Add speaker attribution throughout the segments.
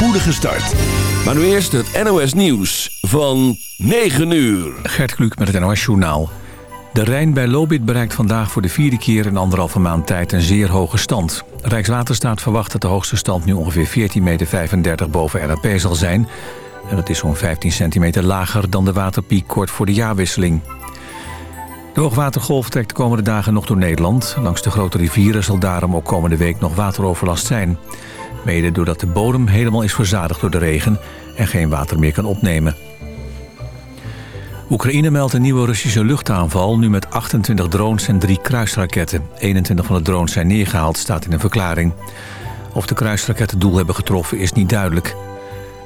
Speaker 1: spoedige start. Maar nu eerst het NOS Nieuws van 9 uur.
Speaker 2: Gert Kluk met het NOS Journaal. De Rijn bij Lobit bereikt vandaag voor de vierde keer in anderhalve maand tijd een zeer hoge stand. Rijkswaterstaat verwacht dat de hoogste stand nu ongeveer 14,35 meter boven NAP zal zijn. En dat is zo'n 15 centimeter lager dan de waterpiek kort voor de jaarwisseling. De hoogwatergolf trekt de komende dagen nog door Nederland. Langs de grote rivieren zal daarom ook komende week nog wateroverlast zijn. Mede doordat de bodem helemaal is verzadigd door de regen en geen water meer kan opnemen. Oekraïne meldt een nieuwe Russische luchtaanval, nu met 28 drones en drie kruisraketten. 21 van de drones zijn neergehaald, staat in een verklaring. Of de kruisraketten doel hebben getroffen is niet duidelijk.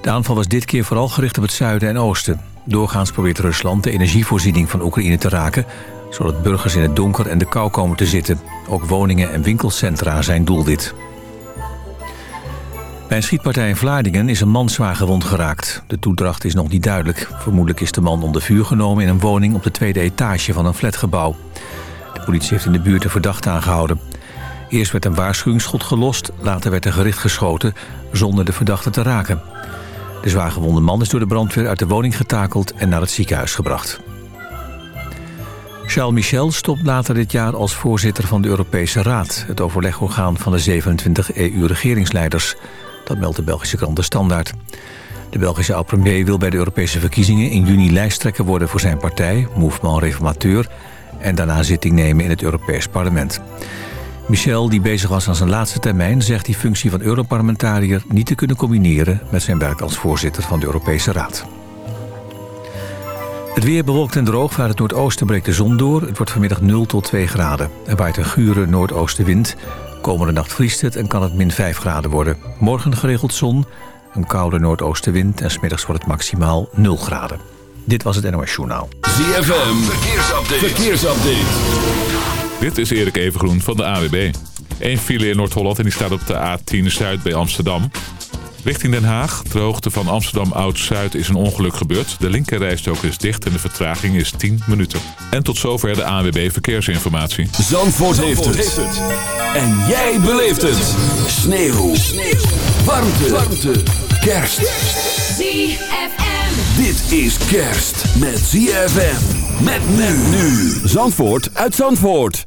Speaker 2: De aanval was dit keer vooral gericht op het zuiden en oosten. Doorgaans probeert Rusland de energievoorziening van Oekraïne te raken... zodat burgers in het donker en de kou komen te zitten. Ook woningen en winkelcentra zijn doelwit. Bij een schietpartij in Vlaardingen is een man zwaar gewond geraakt. De toedracht is nog niet duidelijk. Vermoedelijk is de man onder vuur genomen in een woning op de tweede etage van een flatgebouw. De politie heeft in de buurt een verdachte aangehouden. Eerst werd een waarschuwingsschot gelost, later werd er gericht geschoten zonder de verdachte te raken. De zwaargewonde man is door de brandweer uit de woning getakeld en naar het ziekenhuis gebracht. Charles Michel stopt later dit jaar als voorzitter van de Europese Raad... het overlegorgaan van de 27 EU-regeringsleiders. Dat meldt de Belgische krant De Standaard. De Belgische oud-premier wil bij de Europese verkiezingen in juni lijsttrekker worden voor zijn partij, Mouvement Reformateur, en daarna zitting nemen in het Europees Parlement. Michel, die bezig was aan zijn laatste termijn... zegt die functie van Europarlementariër niet te kunnen combineren... met zijn werk als voorzitter van de Europese Raad. Het weer bewolkt en droog. Waar het noordoosten breekt de zon door. Het wordt vanmiddag 0 tot 2 graden. Er waait een gure noordoostenwind. Komende nacht vriest het en kan het min 5 graden worden. Morgen geregeld zon, een koude noordoostenwind... en smiddags wordt het maximaal 0 graden. Dit was het NOS Journaal.
Speaker 1: ZFM, verkeersupdate. verkeersupdate.
Speaker 3: Dit is Erik Evengroen van de AWB. Eén file in Noord-Holland en die staat op de A10 Zuid bij Amsterdam. Richting Den Haag, de hoogte van Amsterdam Oud-Zuid, is een ongeluk gebeurd. De linkerrijstrook is dicht en de vertraging is 10 minuten. En tot zover de AWB Verkeersinformatie.
Speaker 1: Zandvoort, heeft, het. En jij beleeft het. Sneeuw. Sneeuw. Warmte. Warmte. Kerst.
Speaker 4: ZFM.
Speaker 1: Dit is kerst met ZFM. Met men nu. Zandvoort uit Zandvoort.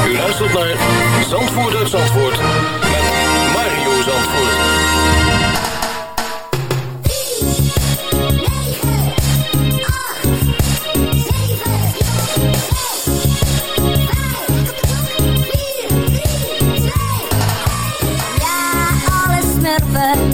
Speaker 5: U luistert naar Zandvoort uit Zandvoort met Mario Zandvoort.
Speaker 6: Ja, alle smurfen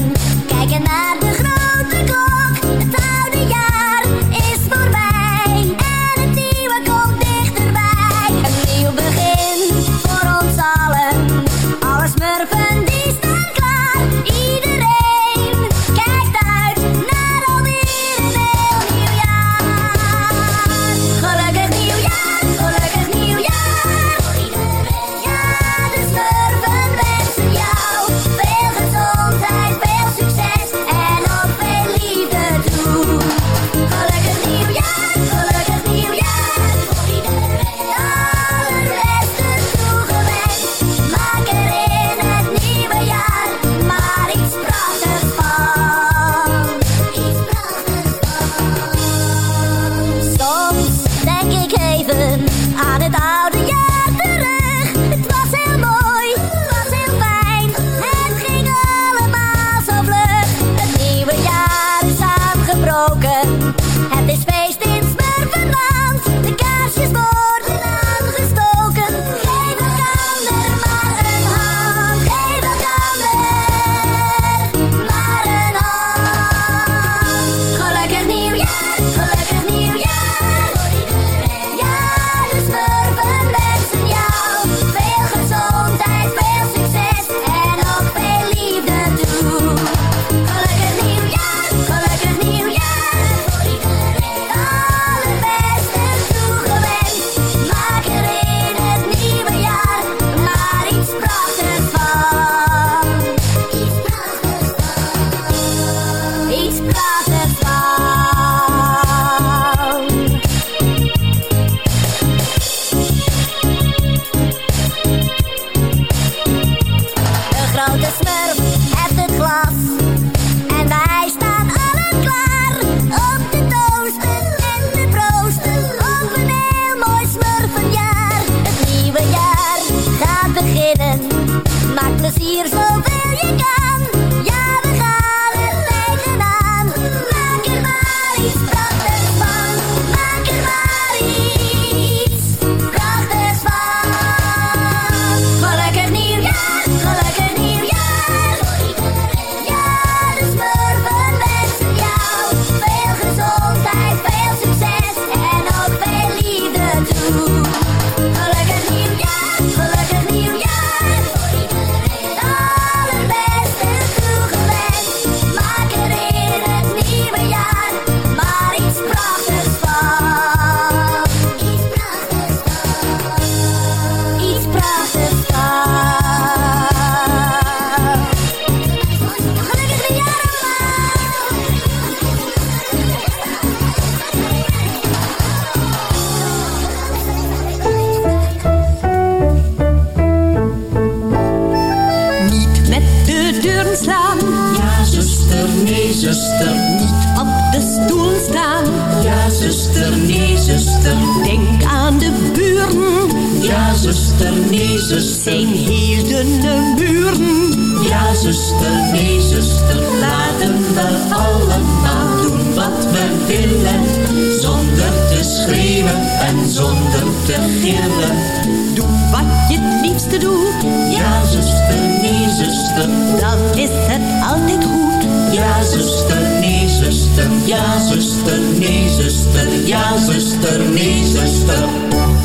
Speaker 4: liefste doet. Ja, zuster, nee, zuster. Dan is het altijd goed. Ja, zuster, nee, zuster. Ja, zuster, nee, zuster. Ja, zuster, nee, zuster.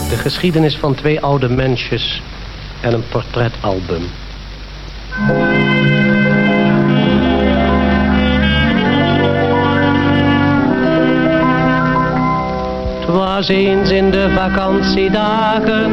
Speaker 7: De geschiedenis van twee oude mensjes en een portretalbum. Het was eens in de vakantiedagen,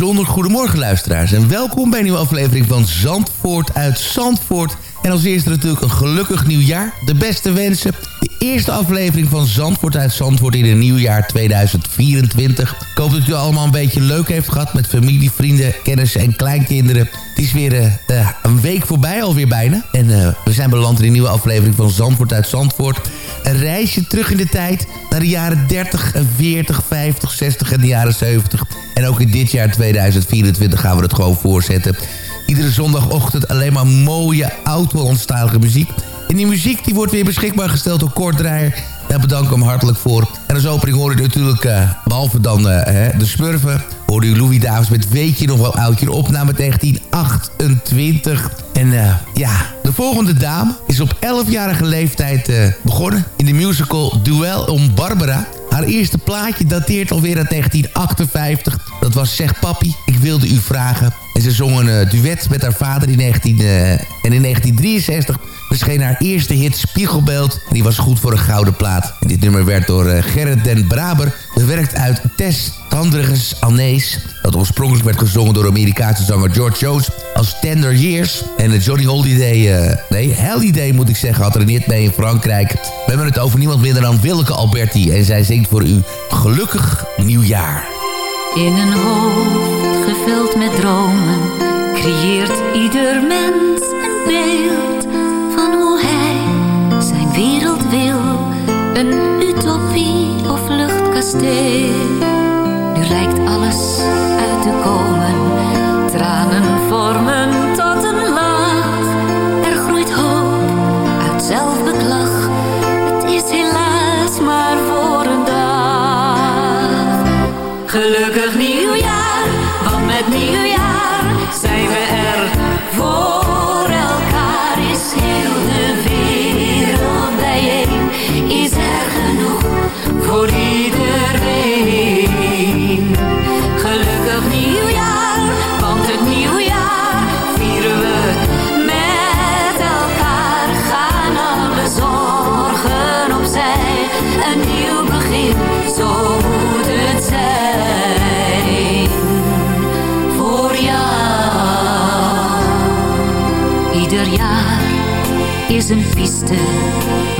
Speaker 8: Bijzonder goedemorgen luisteraars. En welkom bij een nieuwe aflevering van Zandvoort uit Zandvoort. En als eerste natuurlijk een gelukkig nieuwjaar. De beste wensen. Eerste aflevering van Zandvoort uit Zandvoort in het nieuwjaar 2024. Ik hoop dat u allemaal een beetje leuk heeft gehad met familie, vrienden, kennissen en kleinkinderen. Het is weer uh, een week voorbij alweer bijna. En uh, we zijn beland in een nieuwe aflevering van Zandvoort uit Zandvoort. Een reisje terug in de tijd naar de jaren 30, 40, 50, 60 en de jaren 70. En ook in dit jaar 2024 gaan we het gewoon voorzetten. Iedere zondagochtend alleen maar mooie oud-Hollandstalige muziek. En die muziek die wordt weer beschikbaar gesteld door Kort Draaier. Daar bedank ik hem hartelijk voor. En als opening hoor je natuurlijk, uh, behalve dan uh, de Smurfen... hoorde u Louis Davis met Weet je nog wel oudje, opname 1928. En uh, ja, de volgende dame is op 11-jarige leeftijd begonnen... in de musical Duel om Barbara... Haar eerste plaatje dateert alweer uit 1958. Dat was Zeg Papi, ik wilde u vragen. En ze zong een duet met haar vader in 19, uh, en in 1963 verscheen haar eerste hit Spiegelbeeld. En die was goed voor een gouden plaat. Dit nummer werd door uh, Gerrit den Braber bewerkt uit Tess Tandriges Annees. Dat oorspronkelijk werd gezongen door Amerikaanse zanger George Jones als Tender Years. En Johnny Holiday, uh, nee, Holiday moet ik zeggen, had er een hit mee in Frankrijk. We hebben het over niemand minder dan Willeke Alberti. En zij zingt voor u Gelukkig Nieuwjaar.
Speaker 9: In een hoofd gevuld met dromen creëert ieder mens een beeld van hoe hij zijn wereld wil. Een utopie of luchtkasteel. Nu lijkt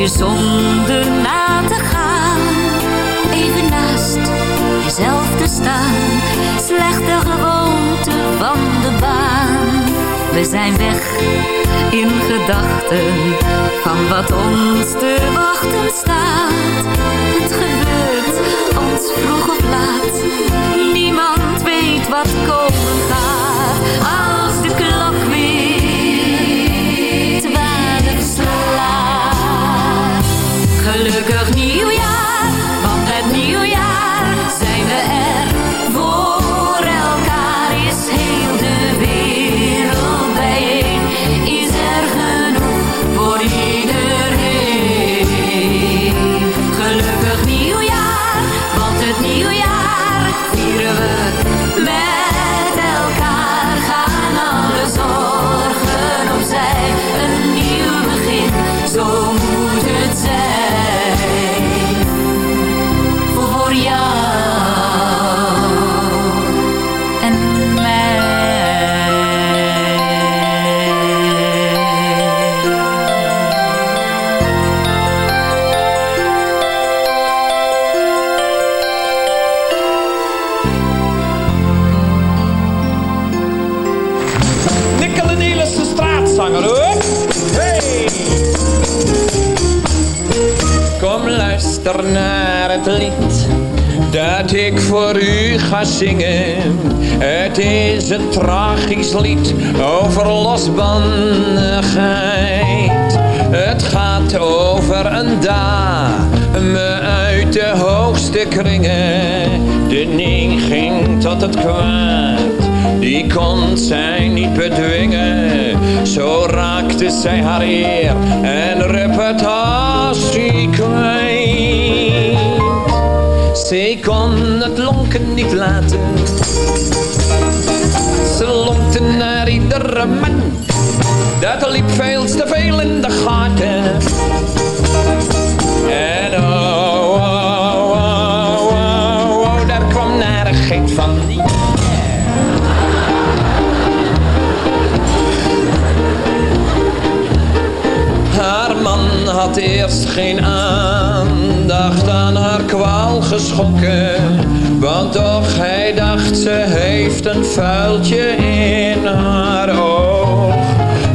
Speaker 9: je zonde na te gaan. Even naast jezelf te staan, slechte gewoonte van de baan. We zijn weg in gedachten van wat ons te wachten staat. Het gebeurt ons vroeg of laat, niemand weet wat komen gaat. Als de klok weer Gelukkig nieuwjaar, want met nieuwjaar zijn we er voor elkaar. Is heel de wereld bijeen, is er genoeg voor iedereen. Gelukkig nieuwjaar, want het nieuwjaar vieren we
Speaker 10: luister naar het lied dat ik voor u ga zingen. Het is een tragisch lied over losbandigheid. Het gaat over een dame uit de hoogste kringen. De ging tot het kwaad, die kon zij niet bedwingen. Zo raakte zij haar eer en reputatie Zij kon het lonken niet laten. Ze lonkte naar iedere man. Dat liep veel te veel in de gaten. En oh, oh, oh, oh, oh daar kwam narigheid van. Haar man had eerst geen aandacht aan haar kwaal geschonken. Want toch hij dacht ze heeft een vuiltje in haar oog.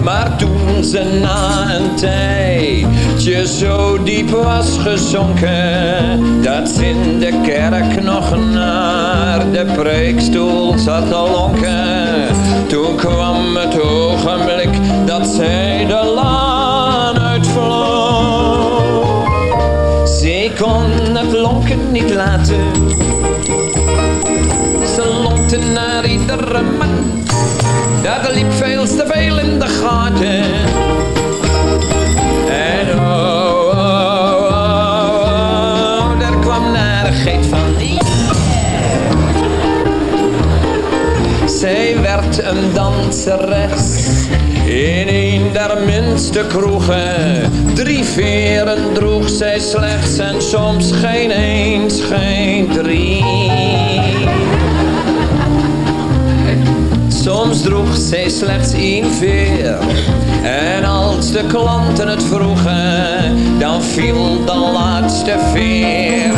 Speaker 10: Maar toen ze na een tijdje zo diep was gezonken Dat ze in de kerk nog naar de preekstoel zat te lonken Toen kwam het ogenblik dat zij de laan uitvloog kon het lonken niet laten Ze lonkte naar iedere man dat liep veel te veel in de gaten. En oh, oh, oh, oh daar kwam narigheid van. Zij werd een danseres in een der minste kroegen. Drie veren droeg zij slechts en soms geen eens, geen drie. Soms droeg zij slechts één veer. En als de klanten het vroegen, dan viel de laatste veer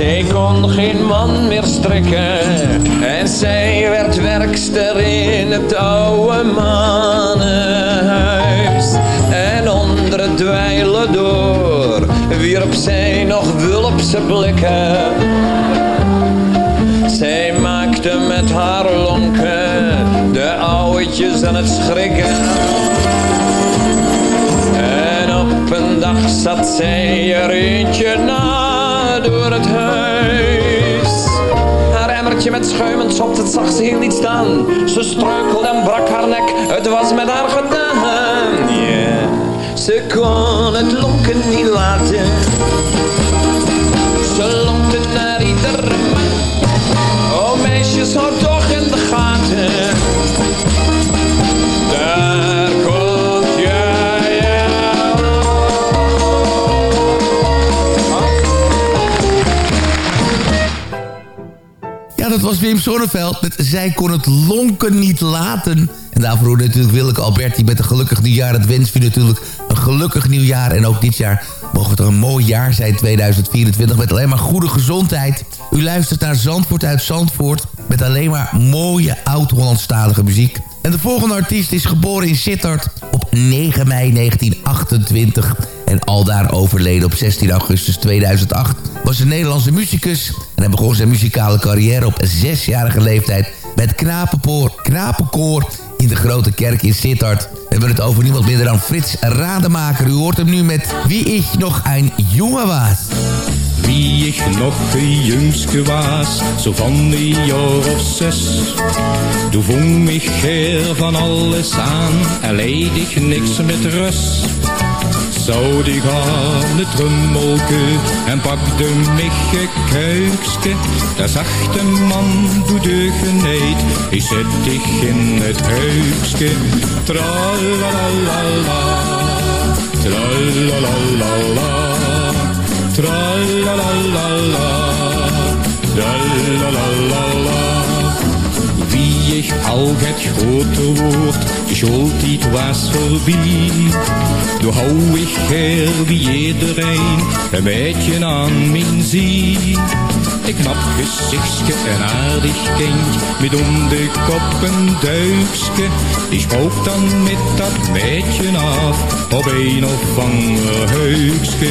Speaker 10: Zij kon geen man meer strikken. En zij werd werkster in het oude mannenhuis. En onder het dweilen door wierp zij nog wulpse blikken. Zij maakte met haar lonken de ouwetjes aan het schrikken. En op een dag zat zij er eentje na door het huis. Haar emmertje met schuim en sopt, het zag ze heel niet staan. Ze struikelde en brak haar nek, het was met haar gedaan. Yeah. Ze kon het lonken niet laten. Ze lonkte naar iedere man. Oh meisjes, hou toch in de gaten.
Speaker 8: Dat was Wim Sonneveld met Zij kon het lonken niet laten. En daarvoor hoorde natuurlijk Willeke Alberti met een gelukkig nieuwjaar. Het wens u natuurlijk een gelukkig nieuwjaar. En ook dit jaar mogen het een mooi jaar zijn, 2024. Met alleen maar goede gezondheid. U luistert naar Zandvoort uit Zandvoort. Met alleen maar mooie oud-Hollandstalige muziek. En de volgende artiest is geboren in Sittard op 9 mei 1928 en aldaar overleden op 16 augustus 2008... was een Nederlandse muzikus en hij begon zijn muzikale carrière op zesjarige leeftijd... met knapenkoor, knapenkoor in de Grote Kerk in Sittard. We hebben het over niemand minder dan Frits Rademaker. U hoort hem nu met Wie ik nog een jongen was.
Speaker 11: Wie ik nog een jongske was, zo van een jaar of zes. Toen vong ik er van alles aan en leed ik niks met rust. Zou die gaan het trummelke en pakte mich kuikske. Daar zag de man voor de geneid, ik zet dich in het huikske. Tralalala, tralalala, tralalala, tralalala. Ik al het grote woord, de schooltijd was voorbij. Toen hou ik her wie iedereen, een beetje aan mijn zie. Een knap gezichtje, een aardig kind, met om de kop een duikske. Die spook dan met dat meidje af, op een of ander heukske.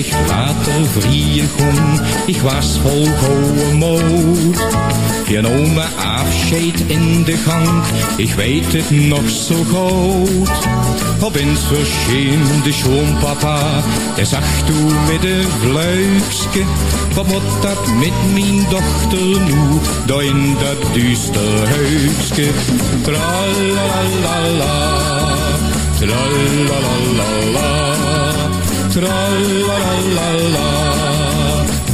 Speaker 11: ich later vrije kon, ik was vol gouden moed. Je me afscheid in de gang, ik weet het nog zo goed. Op eens verscheen de schoonpapa, hij zag toen met een vluikske. Wat moet dat met mijn dochter nu, daar in dat duister huisje? Tralalala, tralalala, tralalala,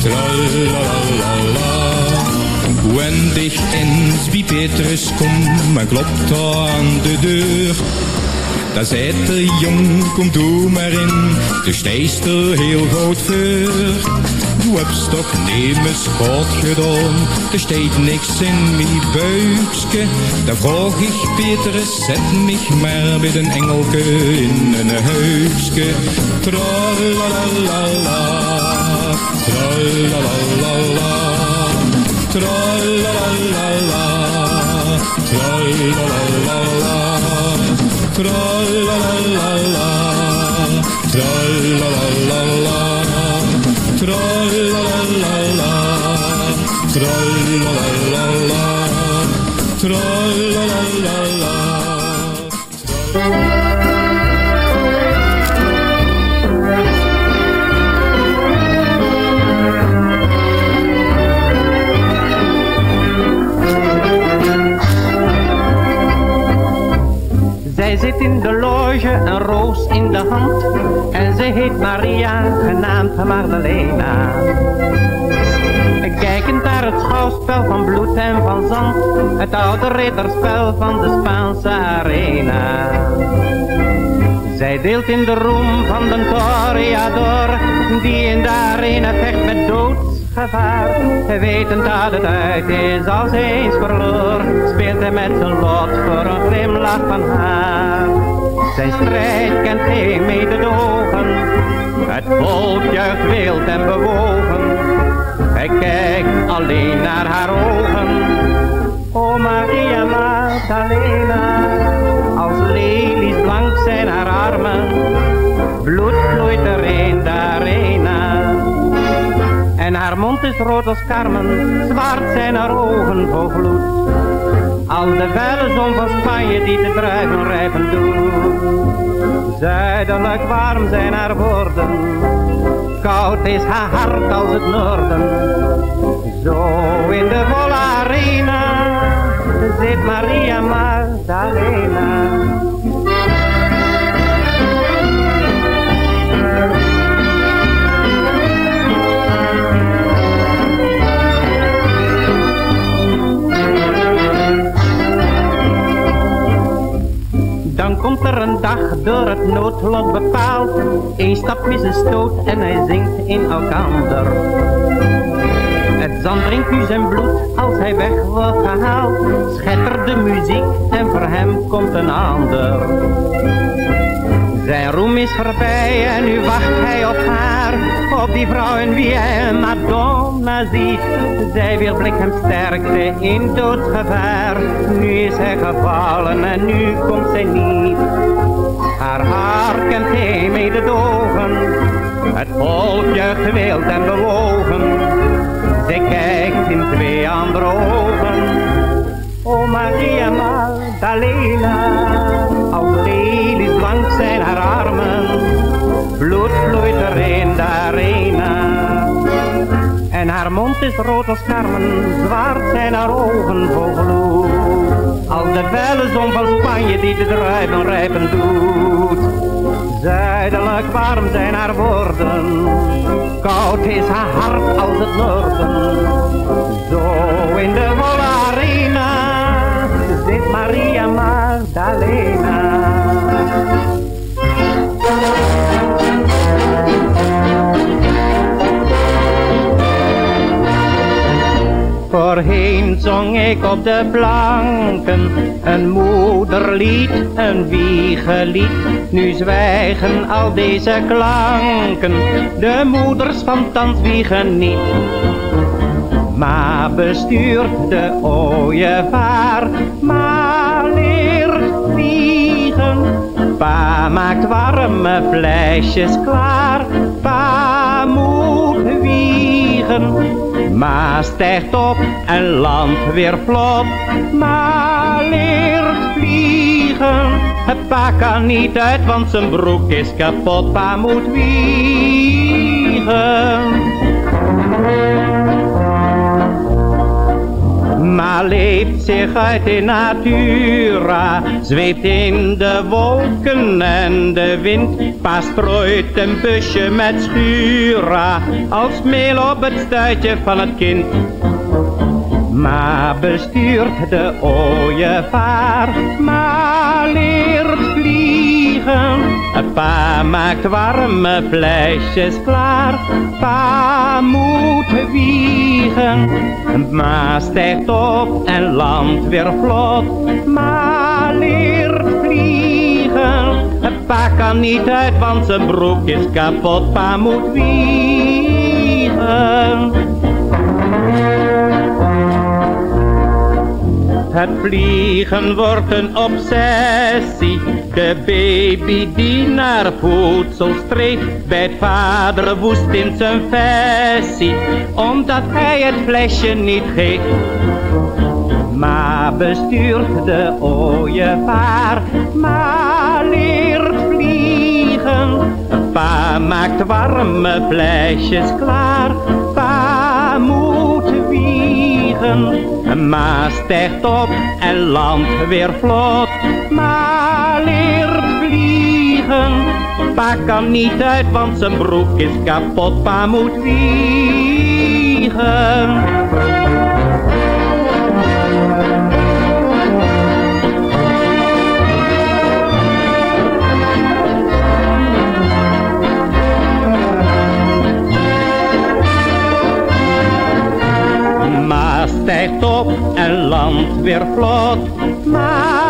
Speaker 11: tralalala. Wenn dich eens wie Petrus kom en klopt aan de deur. Daar zei de jong, kom toe maar in, de steest er heel groot. Du hebt toch nemens God gedaan, er steekt niks in mijn buikske. Daar vroeg ik Petrus, zet mich maar met een engelke in een huisje. Tralalala, tralalala, tralalala, tralalala. Tra-la-la-la-la, tra-la-la-la-la, tra-la-la-la-la, tra-la-la-la-la, tra-la-la-la-la.
Speaker 12: In de loge, een roos in de hand. En ze heet Maria, genaamd Magdalena. Kijkend naar het schouwspel van bloed en van zand. Het oude ridderspel van de Spaanse arena. Zij deelt in de roem van de toreador. Die in de arena vecht met doodsgevaar. Wetend dat het uit is als hij eens verloor. Speelt hij met zijn lot voor een glimlach van haar. Zijn strijd kent geen mededogen. Het volk juicht wild en bewogen. Hij kijkt alleen naar haar ogen. O Maria Magdalena, als lelies blank zijn haar armen. Bloed vloeit er in de arena. En haar mond is rood als karmen, zwart zijn haar ogen vol gloed. Al de vuile zon van Spanje die de druiven rijpen doet. Zuidelijk warm zijn haar woorden, koud is haar hart als het noorden. Zo in de volle arena zit Maria Magdalena. Komt er een dag door het noodlot bepaald. Eén stap mis een stoot en hij zinkt in elkander. Het zand drinkt nu zijn bloed als hij weg wordt gehaald. Schettert de muziek en voor hem komt een ander. Zijn roem is voorbij en nu wacht hij op haar. Op die vrouw in wie hij Madonna ziet. Zij wil hem sterkte in doodsgevaar. Nu is hij gevallen en nu komt zij niet. Haar haar kent geen mededogen. Het volk juicht en bewogen. Zij kijkt in twee andere ogen. O Maria Magdalena, als lelies blank zijn haar armen. Bloed Haar mond is rood als karmen, zwart zijn haar ogen vol gloed. Als de felle zon van Spanje die de druiven rijpen doet. Zuidelijk warm zijn haar woorden, koud is haar hart als het noorden. Zo in de volle arena zit Maria Magdalena. Voorheen zong ik op de planken een moederlied, een wiegelied. Nu zwijgen al deze klanken, de moeders van thans wiegen niet. Maar bestuurt de ooievaar, maar leert vliegen. Pa maakt warme flesjes klaar, pa moet wiegen. Ma stijgt op en landt weer vlot, ma leert vliegen. Het pa kan niet uit, want zijn broek is kapot, pa moet wiegen. Maar leeft zich uit in natura, zweeft in de wolken en de wind. Pa strooit een busje met schura, als meel op het stuitje van het kind. Maar bestuurt de ooievaar, maar leert vliegen. Pa maakt warme flesjes klaar, pa moet Ma stijgt op en landt weer vlot, ma leert vliegen. Pa kan niet uit, want zijn broek is kapot, pa moet wiegen. Het vliegen wordt een obsessie. De baby die naar voedsel streeft, bij vader woest in zijn versie, omdat hij het flesje niet geeft. Maar bestuurt de ooievaar, maar leert vliegen. Pa maakt warme flesjes klaar, pa moet wiegen. Ma stijgt op en landt weer vlot, Pa kan niet uit, want zijn broek is kapot, pa moet wiegen. Ma stijgt op en landt weer vlot, maar.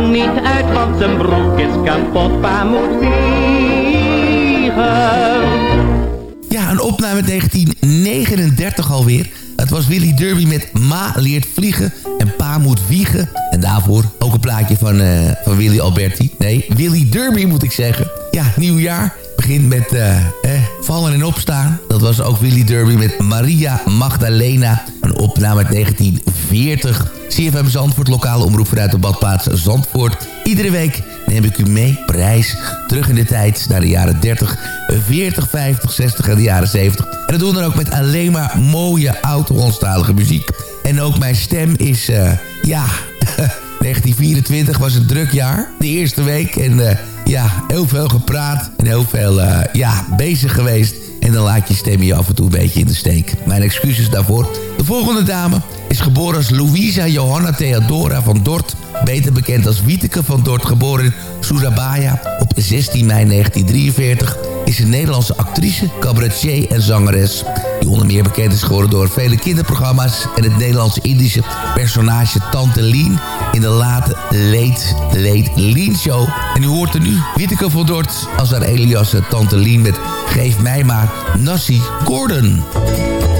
Speaker 12: Niet uit, want zijn broek is kapot, pa moet vliegen.
Speaker 8: Ja, een opname 1939 alweer. Het was Willy Derby met Ma leert vliegen en Pa moet wiegen. En daarvoor ook een plaatje van, eh, van Willy Alberti. Nee, Willy Derby moet ik zeggen. Ja, nieuw jaar. Begint met eh, eh, vallen en opstaan. Dat was ook Willy Derby met Maria Magdalena. Een opname uit 1940. CFM Zandvoort, lokale omroep vanuit de badplaats Zandvoort. Iedere week neem ik u mee, prijs, terug in de tijd naar de jaren 30, 40, 50, 60 en de jaren 70. En dat doen we dan ook met alleen maar mooie oud-Hollandstalige muziek. En ook mijn stem is, eh, ja, 1924 was een druk jaar. De eerste week en eh, ja, heel veel gepraat en heel veel, eh, ja, bezig geweest. En dan laat je stem je af en toe een beetje in de steek. Mijn excuses daarvoor. De volgende dame is geboren als Louisa Johanna Theodora van Dort. Beter bekend als Wieteke van Dort, geboren in Surabaya op 16 mei 1943 is een Nederlandse actrice, cabaretier en zangeres. Die onder meer bekend is geworden door vele kinderprogramma's... en het Nederlands-Indische personage Tante Lien... in de late Late Late Lien Show. En u hoort er nu Witteke van Dort als haar Elias Tante Lien... met Geef mij maar Nassi Gordon.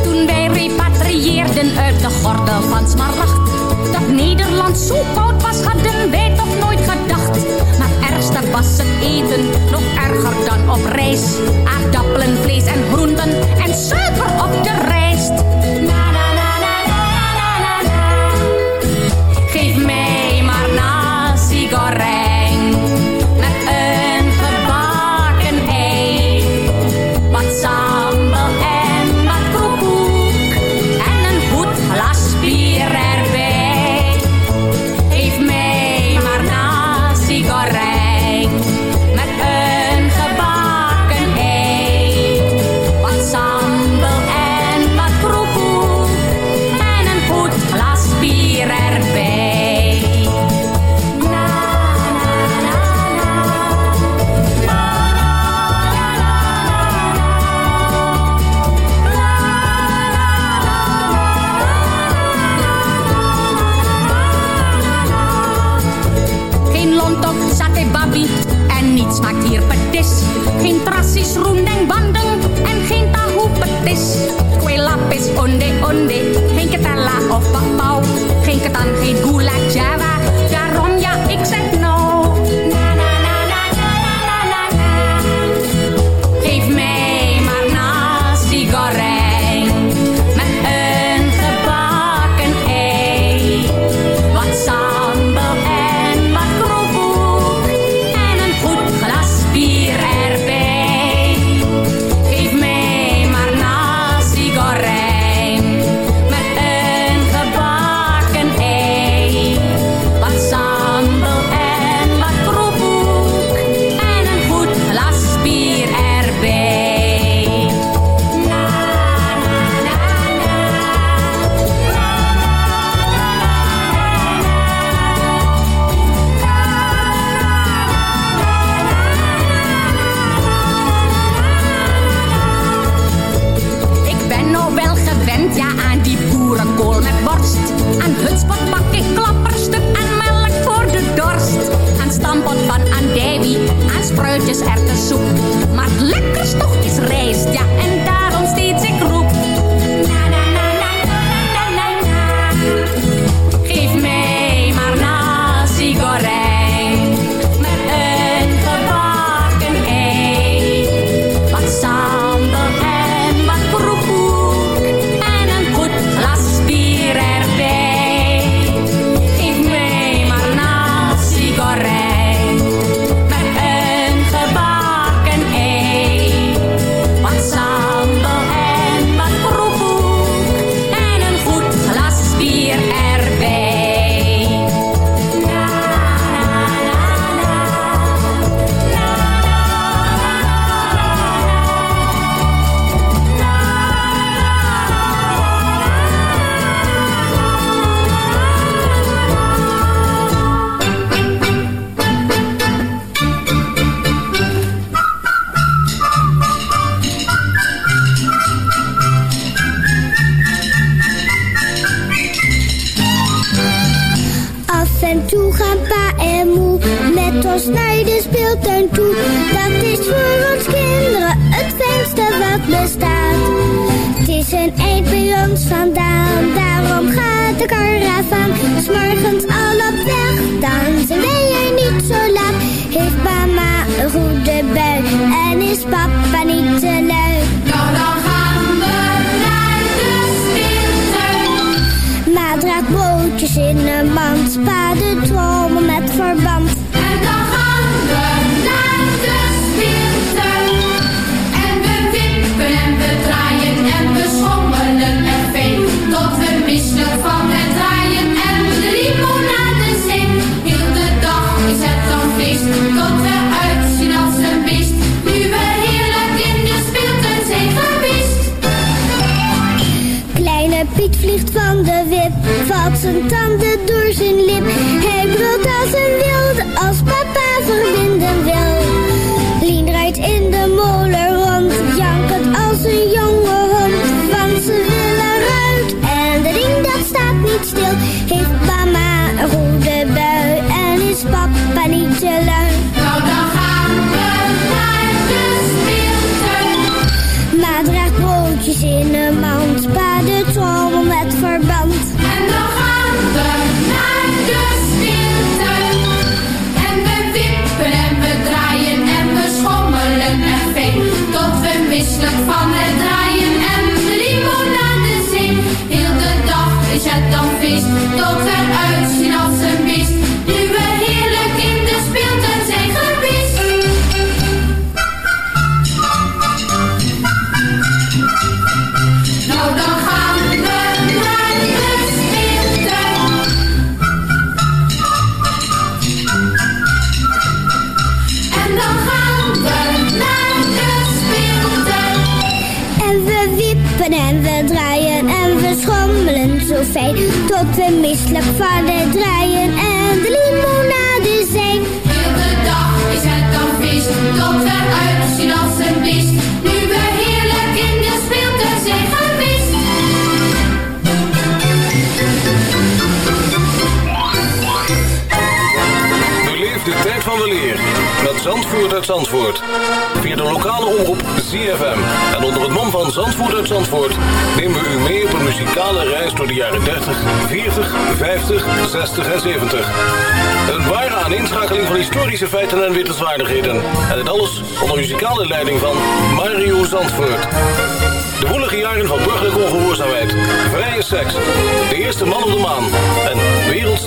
Speaker 13: Toen wij repatrieerden uit de gordel van Smaragd. Dat Nederland zo koud was, hadden wij toch nooit was het eten, nog erger dan op reis. Aardappelen, vlees en groenten en suiker op de rijst.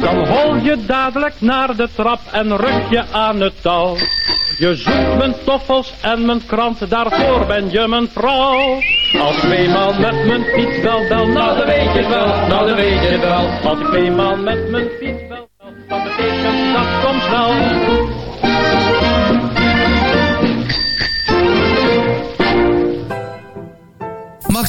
Speaker 14: Dan hol je dadelijk naar de trap en ruk je aan het touw. Je zoekt mijn toffels en mijn krant, daarvoor ben je mijn vrouw. Als ik tweemaal met mijn fiets bel bel, nou dan weet je wel, nou dan weet je het wel. Als ik met mijn fiets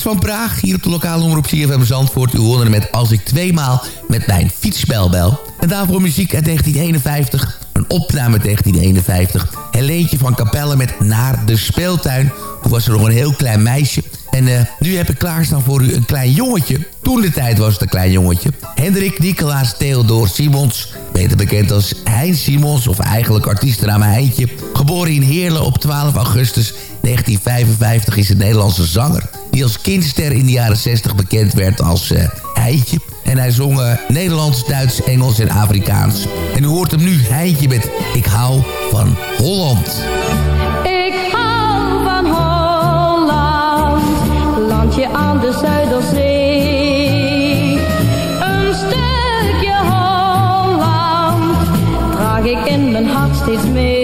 Speaker 8: van Praag, hier op de lokale omroep CFM Zandvoort. U hoorde met Als ik tweemaal met mijn fietsbel bel. En daarvoor muziek uit 1951. Een opname uit 1951. Helentje van Capelle met Naar de speeltuin. Toen was er nog een heel klein meisje. En uh, nu heb ik klaarstaan voor u een klein jongetje. Toen de tijd was het een klein jongetje. Hendrik Nicolaas Theodor Simons. Beter bekend als Hein Simons. Of eigenlijk artiestennaam Heintje. Geboren in Heerlen op 12 augustus 1955 is een Nederlandse zanger die als kindster in de jaren 60 bekend werd als eh, uh, Heitje. En hij zong eh, Nederlands, Duits, Engels en Afrikaans. En u hoort hem nu, Heitje met Ik hou van Holland.
Speaker 15: Ik hou van Holland, landje aan de Zuiderzee. Een stukje Holland, draag ik in mijn hart steeds mee.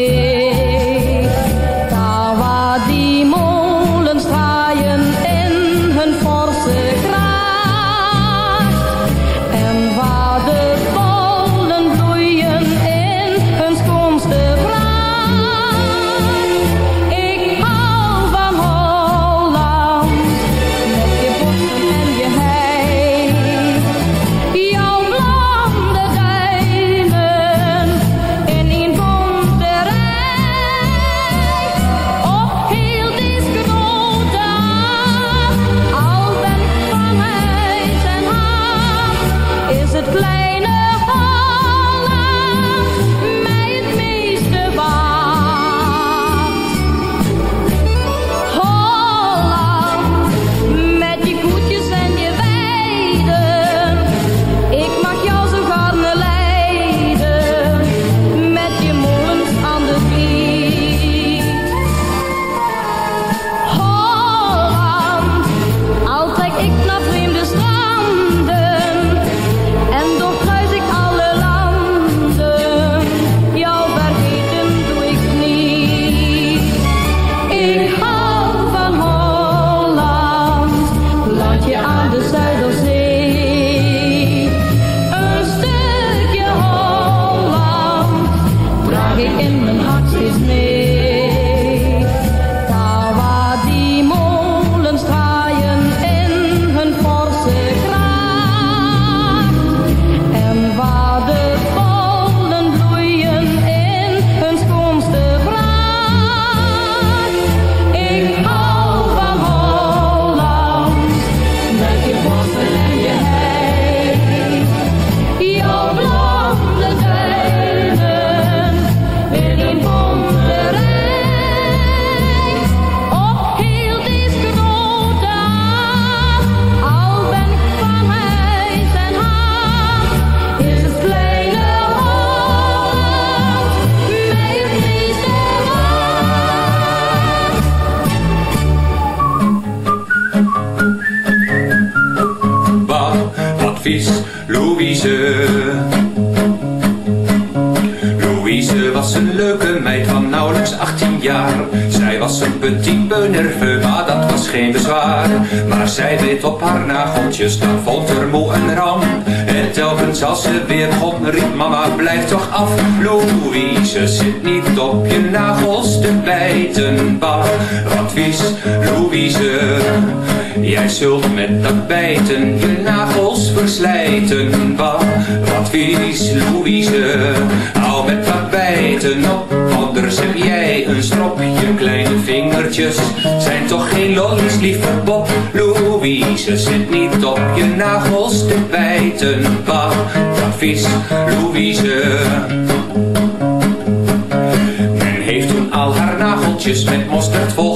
Speaker 16: Mama, blijf toch af. Louise, zit niet op je nagels te bijten. Bah, wat vies, Louise. Jij zult met dat bijten je nagels verslijten. Bah, wat vies, Louise. Hou met dat bijten op, anders heb jij een strop. Je kleine vingertjes zijn toch geen lollies, lieve Bob. Louise zit niet op je nagels te bijten. Bah, dat vies, Louise. Men heeft toen al haar nageltjes met mosterd volgesmeerd.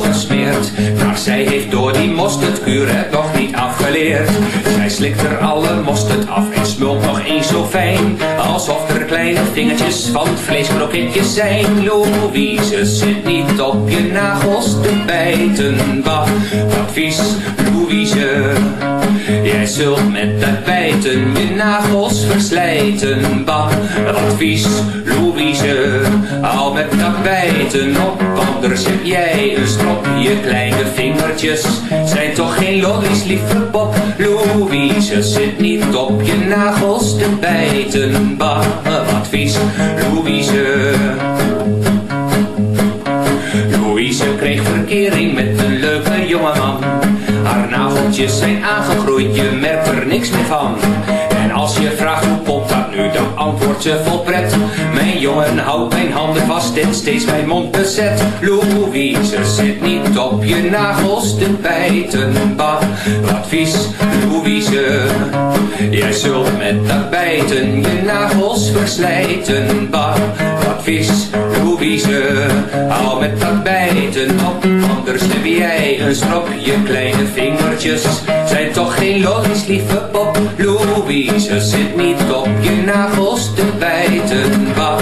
Speaker 16: Maar zij heeft door die mosterdkuur het nog niet afgeleerd. Zij slikt er alle mosterd af en smult nog eens zo fijn. Alsof er kleine vingertjes van vleeskroketjes zijn. Louise zit niet op je nagels te bijten. Bah, wat vies, Louise. Jij zult met dat bijten je nagels verslijten. Bah, wat vies, Louise. Al met dat op, anders heb jij een strop. Je kleine vingertjes zijn toch geen lollies, lieve pop. Louise zit niet op je nagels te bijten. Bah, wat vies, Louise. Louise kreeg verkering met een leuke jongeman. Haar nageltjes zijn aangegroeid, je merkt er niks meer van. Als je vraagt hoe komt dat nu, dan antwoordt ze vol pret. Mijn jongen houdt mijn handen vast en steeds mijn mond bezet. Louise zit niet op je nagels te bijten. Bah, wat vies, Louise. Jij zult met dat bijten je nagels verslijten. Bah, vies, Louise. Hou met dat bijten op, anders heb jij een strop. Je kleine vingertjes zijn toch geen lollies, lieve pop. Louise zit niet op je nagels te bijten. Bah,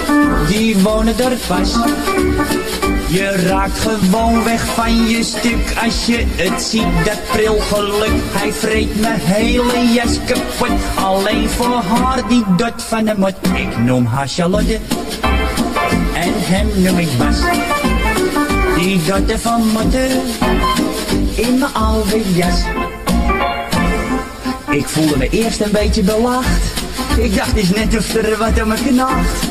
Speaker 17: die wonen er pas. Je raakt gewoon weg van je stuk als je het ziet, dat prilgeluk. Hij vreet mijn hele jas kapot, alleen voor haar die dot van de mot. Ik noem haar Charlotte en hem noem ik Bas. Die dotte van motten in mijn oude jas. Ik voelde me eerst een beetje belacht. Ik dacht eens net of er wat aan me knaagt.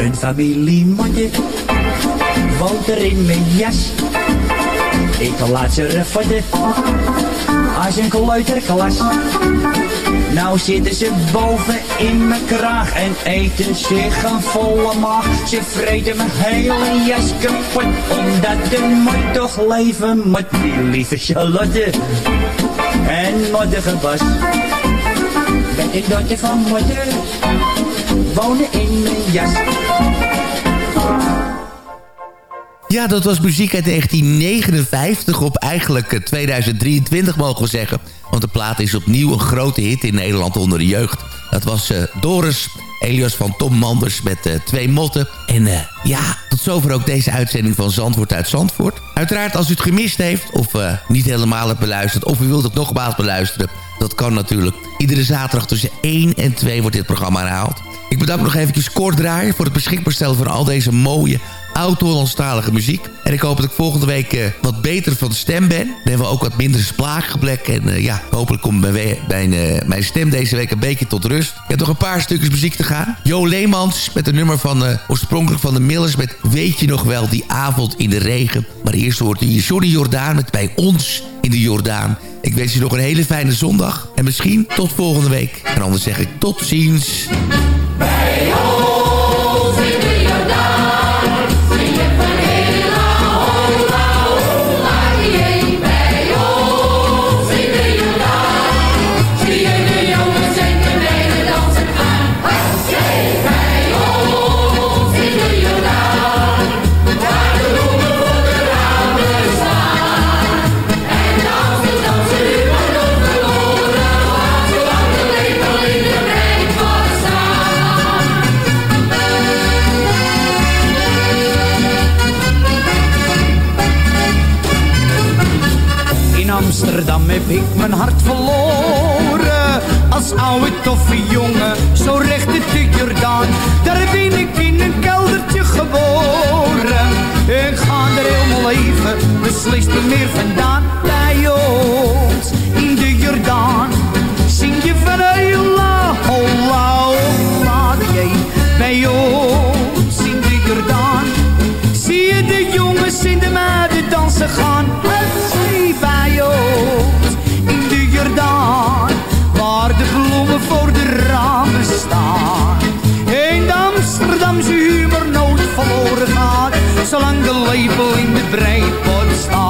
Speaker 17: Een familie motten woont er in mijn jas. Ik laat ze refotten als een kleuterklas. Nou zitten ze boven in mijn kraag en eten zich een volle maag. Ze vreten mijn hele jas kapot, omdat de mot toch leven moet. Die lieve Charlotte en moddige Bas. Met een dotje van motten in jas.
Speaker 8: Ja, dat was muziek uit 1959 op eigenlijk 2023 mogen we zeggen. Want de plaat is opnieuw een grote hit in Nederland onder de jeugd. Dat was uh, Doris, Elias van Tom Manders met uh, twee motten. En ja, tot zover ook deze uitzending van Zandvoort uit Zandvoort. Uiteraard als u het gemist heeft of niet helemaal hebt beluisterd... of u wilt het nogmaals beluisteren, dat kan natuurlijk. Iedere zaterdag tussen 1 en 2 wordt dit programma herhaald. Ik bedank nog even kort draaien voor het beschikbaar stellen van al deze mooie oud-Hollandstalige muziek. En ik hoop dat ik volgende week uh, wat beter van stem ben. Dan hebben we ook wat minder splaaggeblek. En uh, ja, hopelijk komt mijn, uh, mijn, stem deze week een beetje tot rust. Ik heb nog een paar stukjes muziek te gaan. Jo Leemans met een nummer van oorspronkelijk van de Millers... met Weet je nog wel, die avond in de regen. Maar eerst hoort hier Johnny Jordaan met Bij ons in de Jordaan. Ik wens je nog een hele fijne zondag. En misschien tot volgende week. En anders zeg ik tot ziens.
Speaker 18: Heb ik mijn hart verloren. Als oude toffe jongen, zo recht de Jordaan. Daar ben ik in een keldertje geboren. Ik ga er mijn leven beslist niet meer vandaan. Bij ons in de Jordaan zing je van hola, hola. Bij ons in de Jordaan zie je de jongens in de meiden dansen gaan. Het bij ons zolang de label in de breipot staat.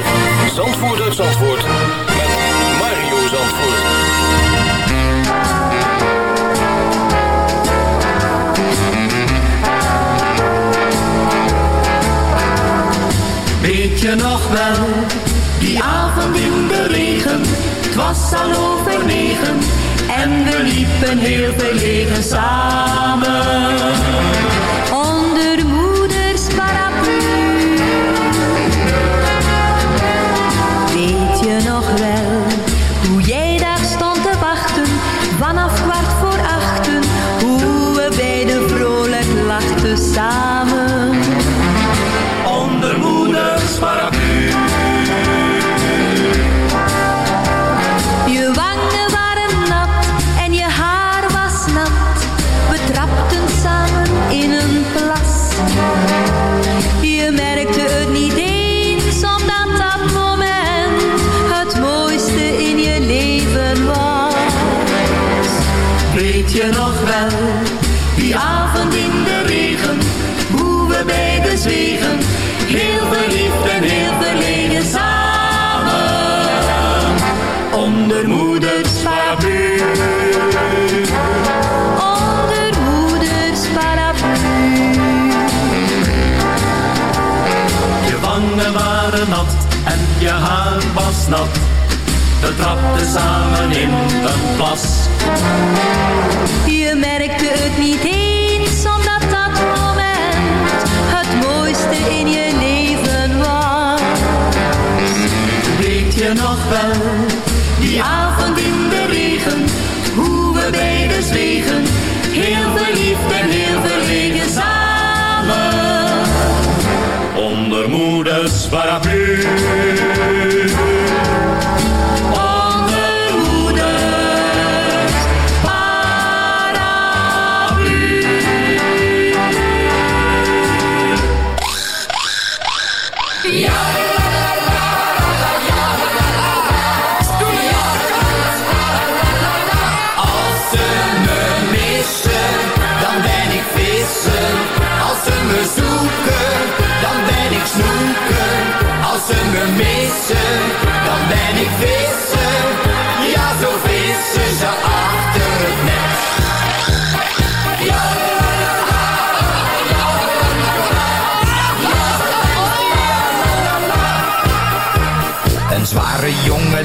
Speaker 5: Zandvoort uit Zandvoort Mario Zandvoort.
Speaker 9: Weet je nog wel, die avond in de regen, het was al over negen en we liepen heel verlegen samen.
Speaker 19: We trapten samen in een plas. Je merkte het niet eens,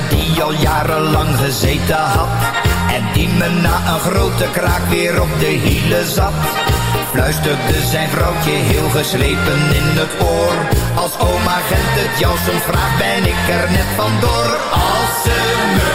Speaker 9: die
Speaker 20: al jarenlang gezeten had. En die me na een grote kraak weer op de hielen zat. Fluisterde zijn vrouwtje heel geslepen in het oor. Als oma Gent het jou soms vraagt ben ik er net vandoor. Als ze me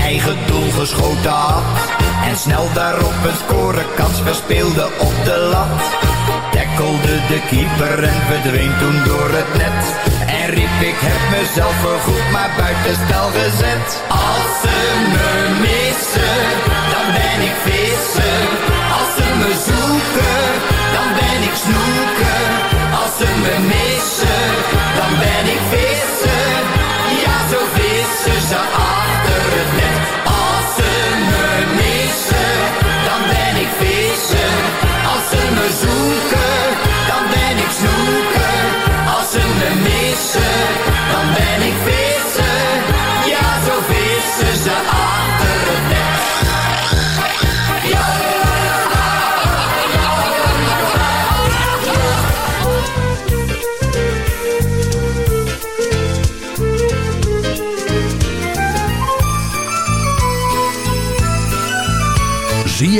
Speaker 20: eigen doel geschoten had. En snel daarop een scorekans verspeelde op de lat. Tackelde de keeper en verdween toen door het net. En riep ik heb mezelf voorgoed maar buitenspel gezet. Als ze me missen, dan ben ik vissen. Als ze me zoeken, dan ben ik snoeken. Als ze me me zoeken, dan ben ik snoeken. Als ze me missen, dan ben ik vissen. Ja, zo vissen ze achter